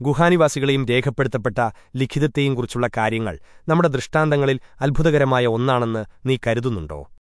ഗുഹാനിവാസികളെയും രേഖപ്പെടുത്തപ്പെട്ട ലിഖിതത്തെയും കുറിച്ചുള്ള കാര്യങ്ങൾ നമ്മുടെ ദൃഷ്ടാന്തങ്ങളിൽ അത്ഭുതകരമായ ഒന്നാണെന്ന് നീ കരുതുന്നുണ്ടോ?